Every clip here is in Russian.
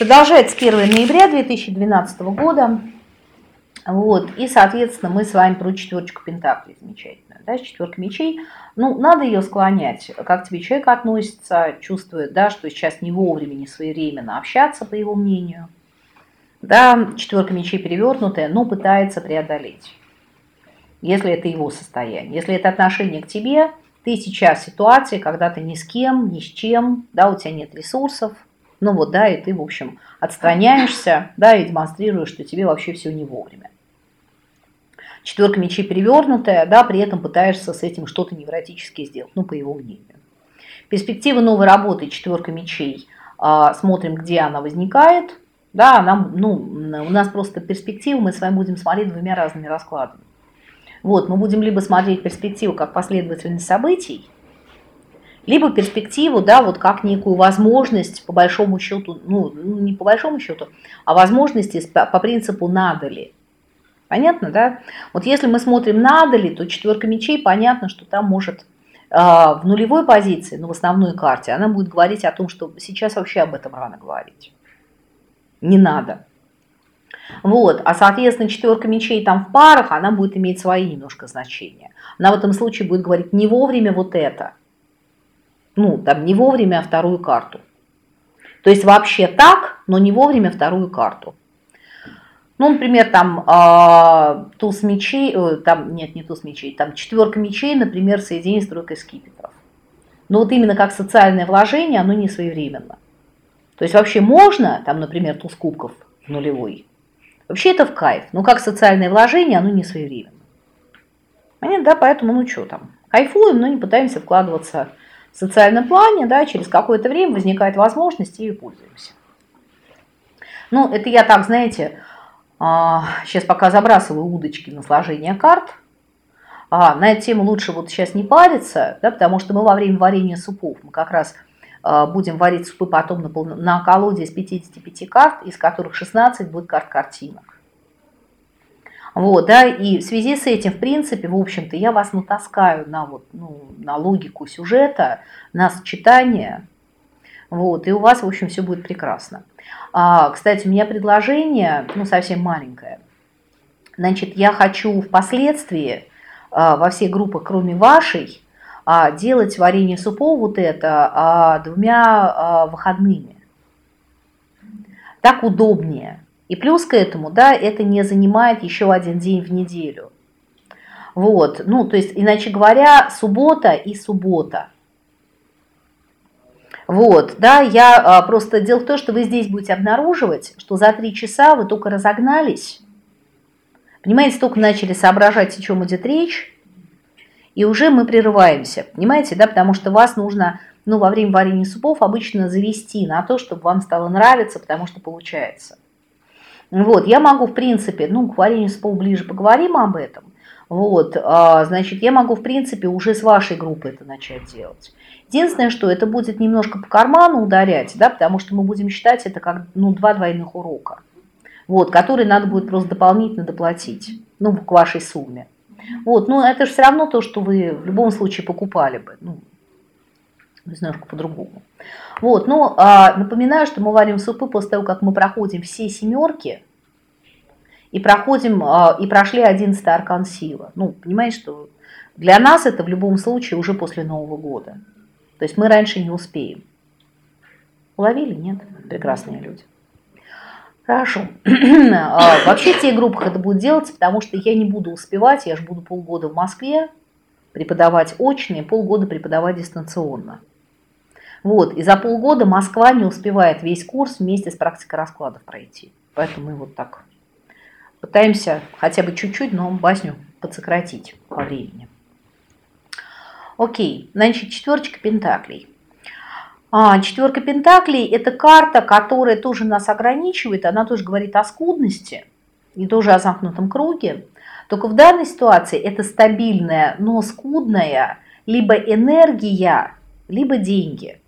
Продолжается 1 ноября 2012 года. Вот, и, соответственно, мы с вами про четверочку пентаклей замечательную, да, четверка мечей. Ну, надо ее склонять, как тебе человек относится, чувствует, да, что сейчас не вовремя, не своевременно общаться, по его мнению. Да, четверка мечей перевернутая, но пытается преодолеть, если это его состояние. Если это отношение к тебе, ты сейчас в ситуации, когда ты ни с кем, ни с чем, да, у тебя нет ресурсов, ну вот, да, и ты, в общем, отстраняешься, да, и демонстрируешь, что тебе вообще все не вовремя. Четверка мечей перевернутая, да, при этом пытаешься с этим что-то невротически сделать, ну, по его мнению. Перспектива новой работы четверка мечей. А, смотрим, где она возникает. Да, нам, ну, у нас просто перспектива, мы с вами будем смотреть двумя разными раскладами. Вот, мы будем либо смотреть перспективу как последовательность событий, либо перспективу, да, вот как некую возможность, по большому счету, ну, ну, не по большому счету, а возможности по принципу надо ли. Понятно, да? Вот если мы смотрим надо ли, то четверка мечей, понятно, что там может э, в нулевой позиции, но в основной карте, она будет говорить о том, что сейчас вообще об этом рано говорить. Не надо. Вот, а соответственно четверка мечей там в парах, она будет иметь свои немножко значения. Она в этом случае будет говорить не вовремя вот это, ну, там не вовремя вторую карту. То есть вообще так, но не вовремя вторую карту. Ну, например, там э, туз мечей, э, там, нет, не туз мечей, там четверка мечей, например, соединение с тройкой скипетров. Но вот именно как социальное вложение, оно не своевременно. То есть вообще можно, там, например, туз кубков нулевой, вообще это в кайф, но как социальное вложение, оно не своевременно. Понятно, да, поэтому, ну что там, кайфуем, но не пытаемся вкладываться социальном плане, да, через какое-то время возникает возможность, и пользуемся. Ну, это я так, знаете, сейчас а, пока забрасываю удочки на сложение карт. А, на эту тему лучше вот сейчас не париться, да, потому что мы во время варенья супов, мы как раз а, будем варить супы потом на, на колоде из 55 карт, из которых 16 будет карт картинок. Вот, да, и в связи с этим, в принципе, в общем-то, я вас натаскаю на, вот, ну, на логику сюжета, на сочетание, вот, и у вас, в общем, все будет прекрасно. А, кстати, у меня предложение, ну, совсем маленькое. Значит, я хочу впоследствии а, во всех группах, кроме вашей, а, делать варенье супов вот это а, двумя а, выходными. Так удобнее. И плюс к этому, да, это не занимает еще один день в неделю. Вот, ну, то есть, иначе говоря, суббота и суббота. Вот, да, я а, просто дело в том, что вы здесь будете обнаруживать, что за три часа вы только разогнались, понимаете, только начали соображать, о чем идет речь, и уже мы прерываемся, понимаете, да, потому что вас нужно, ну, во время варенья супов обычно завести на то, чтобы вам стало нравиться, потому что получается. Вот, я могу, в принципе, ну, к варенью спол ближе поговорим об этом. Вот, а, значит, я могу, в принципе, уже с вашей группы это начать делать. Единственное, что это будет немножко по карману ударять, да, потому что мы будем считать это как, ну, два двойных урока. Вот, которые надо будет просто дополнительно доплатить, ну, к вашей сумме. Вот, но это же все равно то, что вы в любом случае покупали бы, ну, немножко по-другому. Вот, ну, а, напоминаю, что мы варим супы после того, как мы проходим все семерки и проходим, а, и прошли 11 аркан сила. Ну, понимаете, что для нас это в любом случае уже после Нового года. То есть мы раньше не успеем. Уловили? Нет? Прекрасные люди. Хорошо. А, вообще в тех группах это будет делаться, потому что я не буду успевать, я же буду полгода в Москве преподавать очно полгода преподавать дистанционно. Вот, и за полгода Москва не успевает весь курс вместе с практикой раскладов пройти. Поэтому мы вот так пытаемся хотя бы чуть-чуть, но басню подсократить по времени. Окей, значит, четверочка пентаклей. А, четверка пентаклей – это карта, которая тоже нас ограничивает, она тоже говорит о скудности и тоже о замкнутом круге. Только в данной ситуации это стабильная, но скудная либо энергия, либо деньги.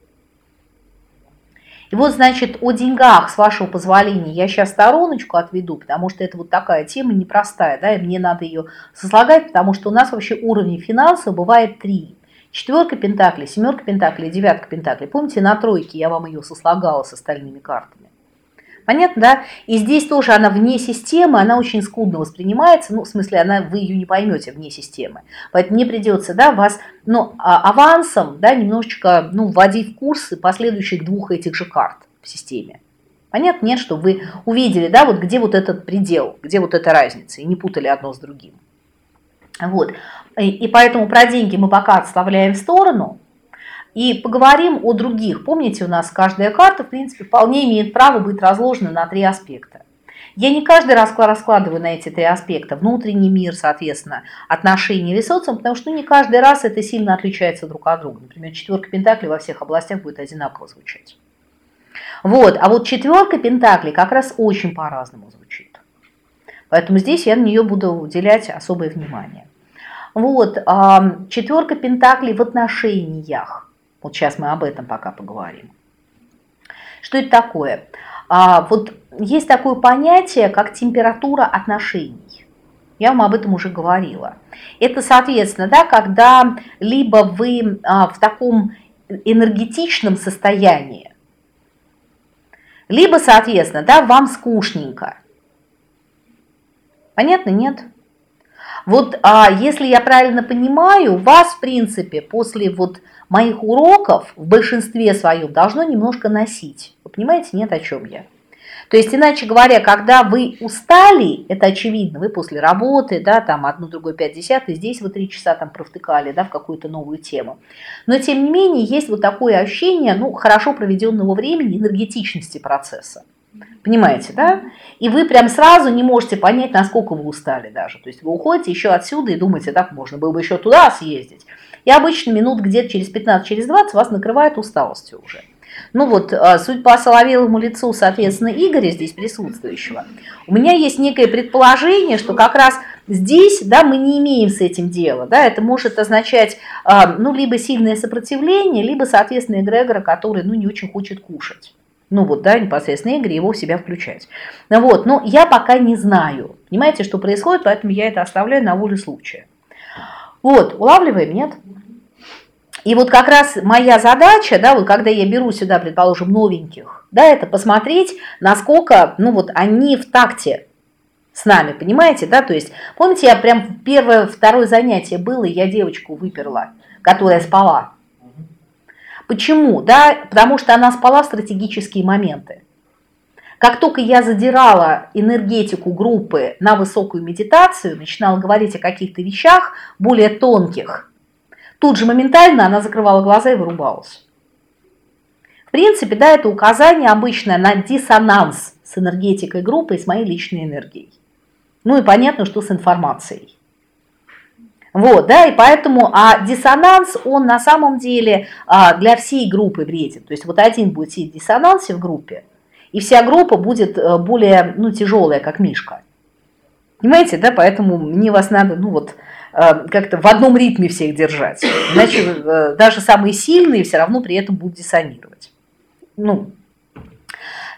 И вот, значит, о деньгах, с вашего позволения, я сейчас стороночку отведу, потому что это вот такая тема непростая, да, и мне надо ее сослагать, потому что у нас вообще уровень финансов бывает три. Четверка пентаклей, семерка пентаклей, девятка пентаклей. Помните, на тройке я вам ее сослагала с остальными картами. Понятно, да? И здесь тоже она вне системы, она очень скудно воспринимается, ну, в смысле, она, вы ее не поймете вне системы. Поэтому мне придется, да, вас, ну, а, авансом, да, немножечко, ну, вводить в курсы последующих двух этих же карт в системе. Понятно, нет, что вы увидели, да, вот где вот этот предел, где вот эта разница, и не путали одно с другим. Вот. И, и поэтому про деньги мы пока отставляем в сторону, и поговорим о других. Помните, у нас каждая карта, в принципе, вполне имеет право быть разложена на три аспекта. Я не каждый раз раскладываю на эти три аспекта. Внутренний мир, соответственно, отношения с социумом, потому что ну, не каждый раз это сильно отличается друг от друга. Например, четверка пентаклей во всех областях будет одинаково звучать. Вот, а вот четверка пентаклей как раз очень по-разному звучит. Поэтому здесь я на нее буду уделять особое внимание. Вот, четверка пентаклей в отношениях. Вот сейчас мы об этом пока поговорим. Что это такое? А, вот есть такое понятие, как температура отношений. Я вам об этом уже говорила. Это, соответственно, да, когда либо вы а, в таком энергетичном состоянии, либо, соответственно, да, вам скучненько. Понятно? Нет? Вот а, если я правильно понимаю, вас, в принципе, после вот моих уроков в большинстве своем должно немножко носить. Вы понимаете, нет, о чем я? То есть, иначе говоря, когда вы устали, это очевидно, вы после работы, да, там одну, другую, пять, десятый, здесь вы три часа там провтыкали, да, в какую-то новую тему. Но, тем не менее, есть вот такое ощущение, ну, хорошо проведенного времени, энергетичности процесса. Понимаете, да? И вы прям сразу не можете понять, насколько вы устали даже. То есть вы уходите еще отсюда и думаете, так можно было бы еще туда съездить. И обычно минут где-то через 15, через 20 вас накрывает усталостью уже. Ну вот, а, суть по соловелому лицу, соответственно, Игоря здесь присутствующего, у меня есть некое предположение, что как раз здесь, да, мы не имеем с этим дела, да, это может означать, а, ну, либо сильное сопротивление, либо, соответственно, эгрегора, который, ну, не очень хочет кушать. Ну вот, да, непосредственно Игорь, его в себя включать. Вот, но я пока не знаю, понимаете, что происходит, поэтому я это оставляю на волю случая. Вот, улавливаем, нет? И вот как раз моя задача, да, вот когда я беру сюда, предположим, новеньких, да, это посмотреть, насколько, ну вот они в такте с нами, понимаете, да, то есть, помните, я прям первое, второе занятие было, и я девочку выперла, которая спала. Почему? Да, потому что она спала в стратегические моменты. Как только я задирала энергетику группы на высокую медитацию, начинала говорить о каких-то вещах более тонких, тут же моментально она закрывала глаза и вырубалась. В принципе, да, это указание обычное на диссонанс с энергетикой группы и с моей личной энергией. Ну и понятно, что с информацией. Вот, да, и поэтому, а диссонанс, он на самом деле а, для всей группы вреден. То есть вот один будет сидеть в диссонансе в группе, и вся группа будет э, более, ну, тяжелая, как мишка. Понимаете, да, поэтому мне вас надо, ну, вот, э, как-то в одном ритме всех держать. Иначе э, даже самые сильные все равно при этом будут диссонировать. Ну,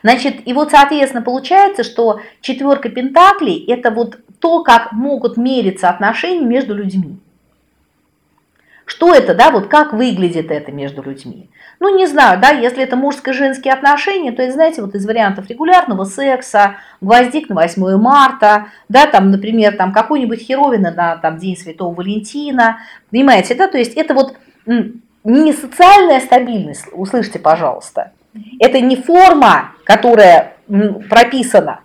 Значит, и вот, соответственно, получается, что четверка пентаклей – это вот то, как могут мериться отношения между людьми. Что это, да, вот как выглядит это между людьми? Ну, не знаю, да, если это мужско-женские отношения, то знаете, вот из вариантов регулярного секса, гвоздик на 8 марта, да, там, например, там какой-нибудь херовина на там, День Святого Валентина, понимаете, да, то есть это вот не социальная стабильность, услышьте, пожалуйста, это не форма, которая прописана,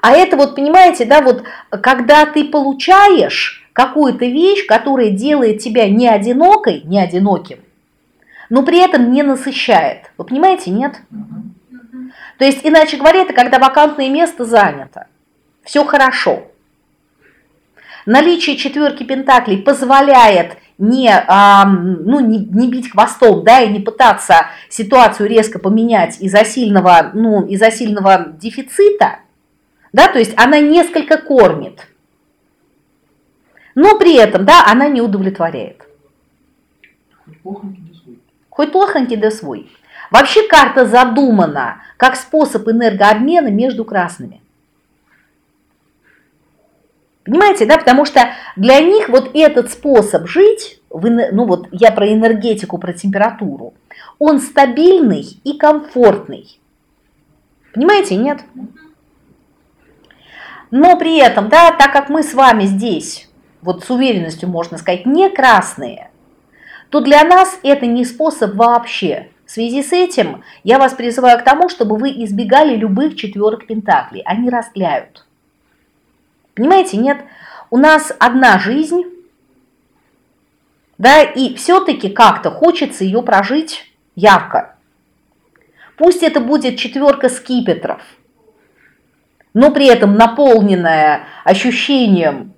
а это вот, понимаете, да, вот когда ты получаешь какую-то вещь, которая делает тебя не одинокой, не одиноким, но при этом не насыщает. Вы понимаете, нет? То есть, иначе говоря, это когда вакантное место занято. Все хорошо. Наличие четверки пентаклей позволяет не, а, ну, не, не бить хвостом, да, и не пытаться ситуацию резко поменять из-за сильного, ну, из-за сильного дефицита, да, то есть она несколько кормит, но при этом, да, она не удовлетворяет. Хоть плохонький да свой. Вообще карта задумана как способ энергообмена между красными. Понимаете, да, потому что для них вот этот способ жить, ну вот я про энергетику, про температуру, он стабильный и комфортный. Понимаете, нет? Но при этом, да, так как мы с вами здесь, вот с уверенностью можно сказать, не красные, то для нас это не способ вообще. В связи с этим я вас призываю к тому, чтобы вы избегали любых четверок пентаклей. Они растляют. Понимаете, нет? У нас одна жизнь, да, и все-таки как-то хочется ее прожить ярко. Пусть это будет четверка скипетров, но при этом наполненная ощущением,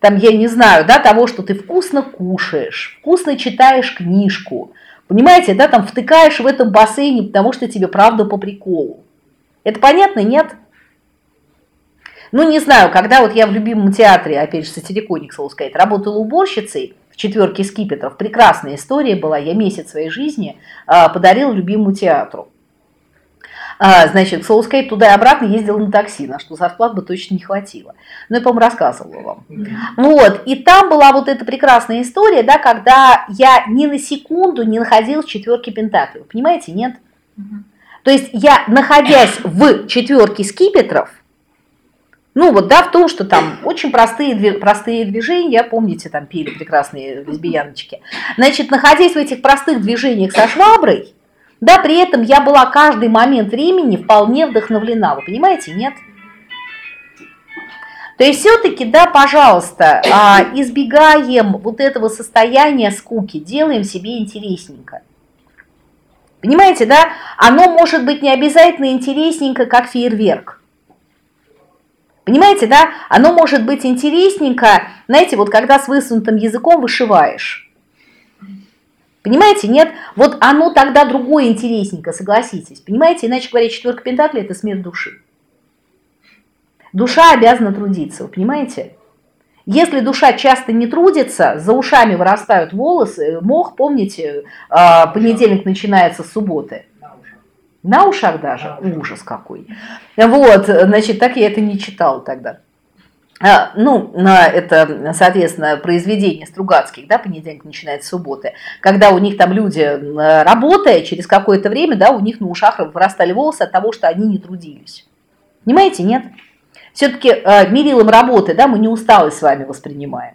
там, я не знаю, да, того, что ты вкусно кушаешь, вкусно читаешь книжку, понимаете, да, там втыкаешь в этом бассейне, потому что тебе правда по приколу. Это понятно, нет? Ну, не знаю, когда вот я в любимом театре, опять же, сатириконик, к слову сказать, работала уборщицей, четверки скипетров. Прекрасная история была. Я месяц своей жизни а, подарил любимому театру. А, значит, слову сказать, туда и обратно ездил на такси, на что зарплат бы точно не хватило. Но я, по-моему, рассказывала вам. Вот, и там была вот эта прекрасная история, да, когда я ни на секунду не находилась в четверке пентаклей. Понимаете, нет? То есть я, находясь в четверке скипетров, ну вот, да, в том, что там очень простые, простые движения, помните, там пили прекрасные лесбияночки. Значит, находясь в этих простых движениях со шваброй, да, при этом я была каждый момент времени вполне вдохновлена. Вы понимаете, нет? То есть все-таки, да, пожалуйста, а, избегаем вот этого состояния скуки, делаем себе интересненько. Понимаете, да? Оно может быть не обязательно интересненько, как фейерверк. Понимаете, да? Оно может быть интересненько, знаете, вот когда с высунутым языком вышиваешь. Понимаете, нет? Вот оно тогда другое интересненько, согласитесь. Понимаете, иначе говоря, четверка пентаклей – это смерть души. Душа обязана трудиться, вы понимаете? Если душа часто не трудится, за ушами вырастают волосы, мох, помните, а, понедельник начинается с субботы – на ушах даже? Ужас какой. Вот, значит, так я это не читал тогда. А, ну, это, соответственно, произведение Стругацких, да, понедельник начинается субботы, когда у них там люди, работая, через какое-то время, да, у них на ушах вырастали волосы от того, что они не трудились. Понимаете, нет? Все-таки э, мерилом работы, да, мы не усталость с вами воспринимаем.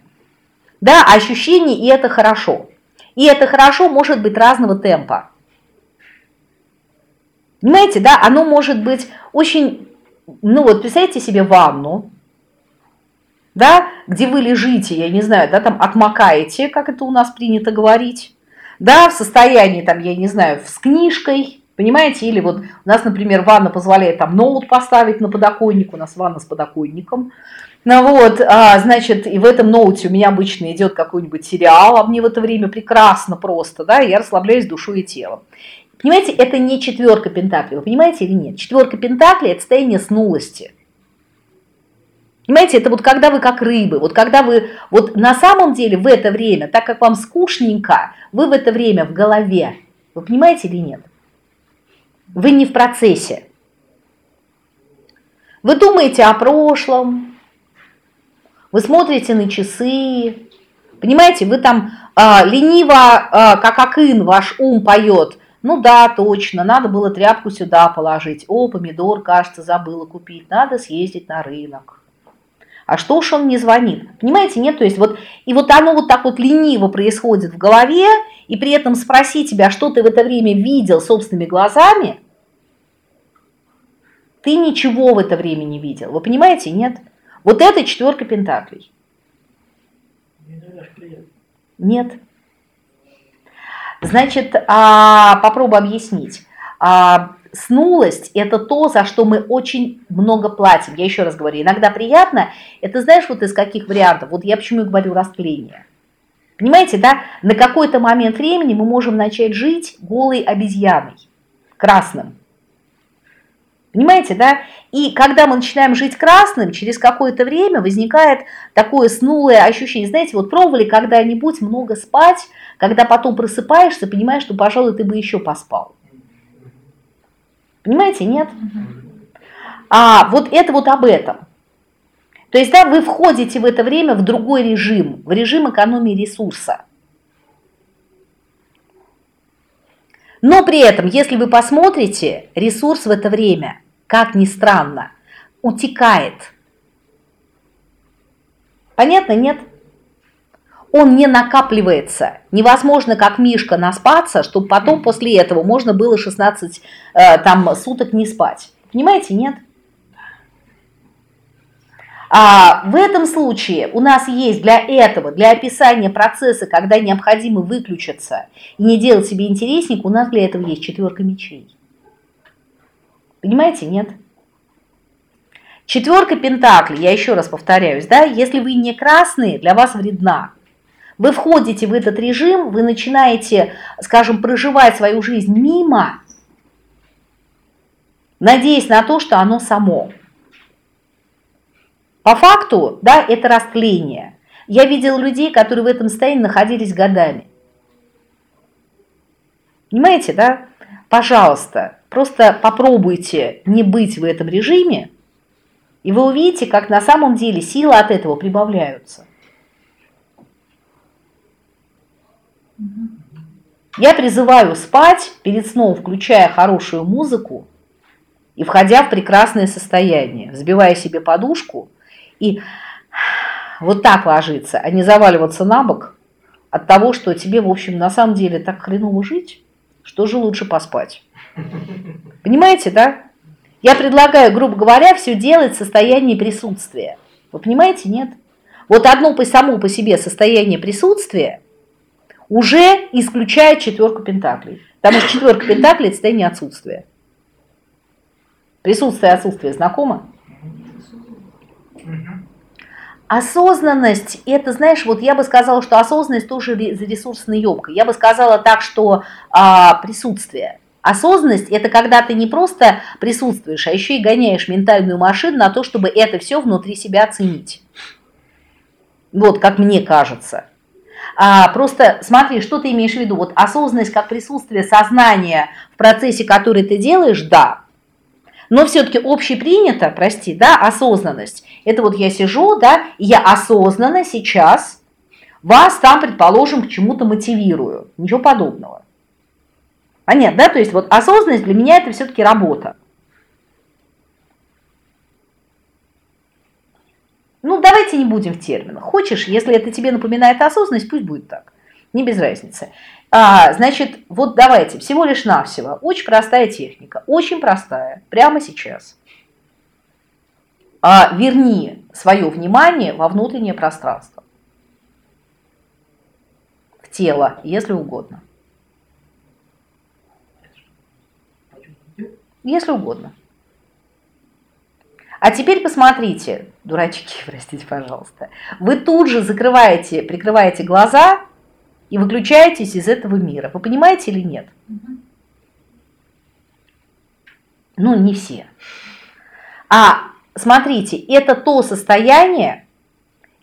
Да, ощущение, и это хорошо. И это хорошо может быть разного темпа. Понимаете, да, оно может быть очень, ну вот представьте себе ванну, да, где вы лежите, я не знаю, да, там отмокаете, как это у нас принято говорить, да, в состоянии, там, я не знаю, с книжкой, понимаете, или вот у нас, например, ванна позволяет там ноут поставить на подоконник, у нас ванна с подоконником, ну вот, а, значит, и в этом ноуте у меня обычно идет какой-нибудь сериал, а мне в это время прекрасно просто, да, я расслабляюсь душой и телом. Понимаете, это не четверка пентаклей, вы понимаете или нет? Четверка пентаклей – это состояние снулости. Понимаете, это вот когда вы как рыбы, вот когда вы, вот на самом деле в это время, так как вам скучненько, вы в это время в голове. Вы понимаете или нет? Вы не в процессе. Вы думаете о прошлом, вы смотрите на часы, понимаете, вы там а, лениво, а, как акын ваш ум поет – ну да, точно, надо было тряпку сюда положить. О, помидор, кажется, забыла купить. Надо съездить на рынок. А что уж он не звонит? Понимаете, нет? То есть вот, и вот оно вот так вот лениво происходит в голове, и при этом спроси тебя, что ты в это время видел собственными глазами, ты ничего в это время не видел. Вы понимаете, нет? Вот это четверка пентаклей. Нет. Значит, а, попробую объяснить. А, снулость – это то, за что мы очень много платим. Я еще раз говорю, иногда приятно. Это знаешь, вот из каких вариантов? Вот я почему и говорю растление. Понимаете, да? На какой-то момент времени мы можем начать жить голой обезьяной, красным. Понимаете, да? И когда мы начинаем жить красным, через какое-то время возникает такое снулое ощущение. Знаете, вот пробовали когда-нибудь много спать, когда потом просыпаешься, понимаешь, что, пожалуй, ты бы еще поспал. Понимаете, нет? А вот это вот об этом. То есть, да, вы входите в это время в другой режим, в режим экономии ресурса. Но при этом, если вы посмотрите, ресурс в это время – как ни странно, утекает. Понятно, нет? Он не накапливается. Невозможно, как Мишка, наспаться, чтобы потом после этого можно было 16 э, там, суток не спать. Понимаете, нет? А в этом случае у нас есть для этого, для описания процесса, когда необходимо выключиться и не делать себе интересник, у нас для этого есть четверка мечей. Понимаете, нет? Четверка пентаклей, я еще раз повторяюсь, да, если вы не красные, для вас вредна. Вы входите в этот режим, вы начинаете, скажем, проживать свою жизнь мимо, надеясь на то, что оно само. По факту, да, это растление. Я видел людей, которые в этом состоянии находились годами. Понимаете, да? Пожалуйста, просто попробуйте не быть в этом режиме, и вы увидите, как на самом деле силы от этого прибавляются. Я призываю спать перед сном, включая хорошую музыку и входя в прекрасное состояние, взбивая себе подушку и вот так ложиться, а не заваливаться на бок от того, что тебе, в общем, на самом деле так хреново жить, что же лучше поспать. Понимаете, да? Я предлагаю, грубо говоря, все делать в состоянии присутствия. Вы понимаете, нет? Вот одно по само по себе состояние присутствия уже исключает четверку пентаклей. Потому что четверка пентаклей – это состояние отсутствия. Присутствие и отсутствие знакомо? Осознанность, это, знаешь, вот я бы сказала, что осознанность тоже ресурсная емка. Я бы сказала так, что а, присутствие. Осознанность – это когда ты не просто присутствуешь, а еще и гоняешь ментальную машину на то, чтобы это все внутри себя оценить. Вот, как мне кажется. А, просто смотри, что ты имеешь в виду. Вот осознанность как присутствие сознания в процессе, который ты делаешь, да, но все-таки общепринято, прости, да, осознанность. Это вот я сижу, да, и я осознанно сейчас вас там, предположим, к чему-то мотивирую. Ничего подобного. Понятно, да? То есть вот осознанность для меня это все-таки работа. Ну, давайте не будем в терминах. Хочешь, если это тебе напоминает осознанность, пусть будет так. Не без разницы. А, значит, вот давайте, всего лишь навсего. Очень простая техника, очень простая, прямо сейчас. А, верни свое внимание во внутреннее пространство. В тело, если угодно. Если угодно. А теперь посмотрите, дурачки, простите, пожалуйста. Вы тут же закрываете, прикрываете глаза и выключаетесь из этого мира. Вы понимаете или нет? Ну, не все. А смотрите, это то состояние,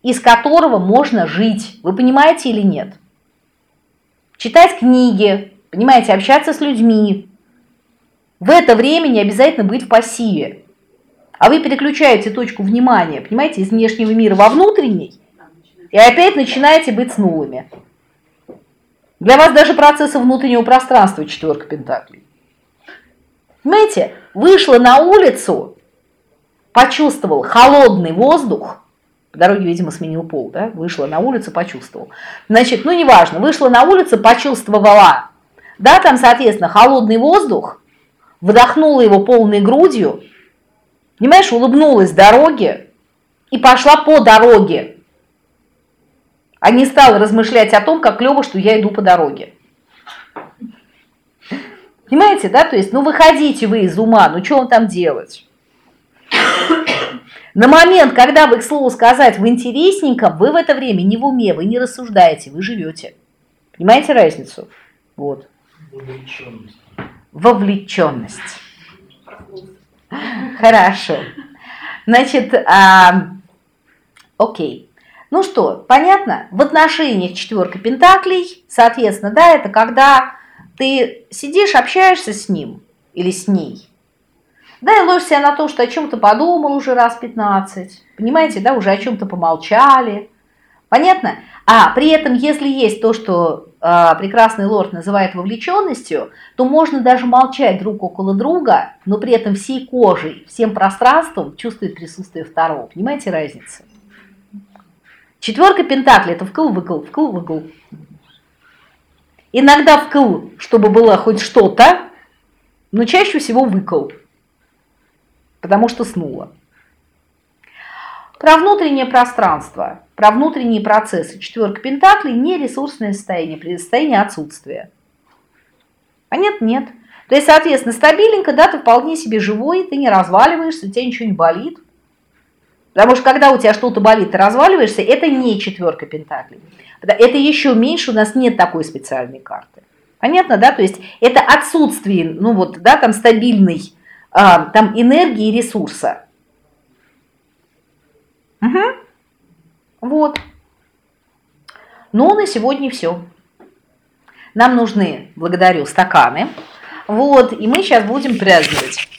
из которого можно жить. Вы понимаете или нет? Читать книги, понимаете, общаться с людьми. В это время не обязательно быть в пассиве. А вы переключаете точку внимания, понимаете, из внешнего мира во внутренний, и опять начинаете быть снулыми. Для вас даже процессы внутреннего пространства четверка пентаклей. Понимаете, вышла на улицу, почувствовал холодный воздух, по дороге, видимо, сменил пол, да, вышла на улицу, почувствовал. Значит, ну неважно, вышла на улицу, почувствовала, да, там, соответственно, холодный воздух, вдохнула его полной грудью, понимаешь, улыбнулась дороге и пошла по дороге, а не стал размышлять о том, как клево, что я иду по дороге. Понимаете, да? То есть, ну выходите вы из ума, ну что вам там делать? На момент, когда вы, к слову сказать, в интересненьком, вы в это время не в уме, вы не рассуждаете, вы живете. Понимаете разницу? Вот. Вовлеченность. Вовлеченность. Хорошо. Значит, а, окей. Ну что, понятно? В отношениях четверка пентаклей, соответственно, да, это когда ты сидишь, общаешься с ним или с ней, да, и ловишь на то, что о чем-то подумал уже раз 15, понимаете, да, уже о чем-то помолчали, понятно? А при этом, если есть то, что прекрасный лорд называет вовлеченностью, то можно даже молчать друг около друга, но при этом всей кожей, всем пространством чувствует присутствие второго. Понимаете разницу? Четверка пентаклей – это вкл-выкл, вкл-выкл. Иногда вкл, чтобы было хоть что-то, но чаще всего выкл, потому что снула. Про внутреннее пространство, про внутренние процессы. Четверка пентаклей – не ресурсное состояние, при отсутствия. А нет, нет. То есть, соответственно, стабильненько, да, ты вполне себе живой, ты не разваливаешься, у тебя ничего не болит. Потому что когда у тебя что-то болит, ты разваливаешься, это не четверка пентаклей. Это еще меньше, у нас нет такой специальной карты. Понятно, да? То есть это отсутствие, ну вот, да, там стабильной а, там энергии и ресурса. Угу. Вот. Ну, на сегодня все. Нам нужны, благодарю, стаканы. Вот, и мы сейчас будем праздновать.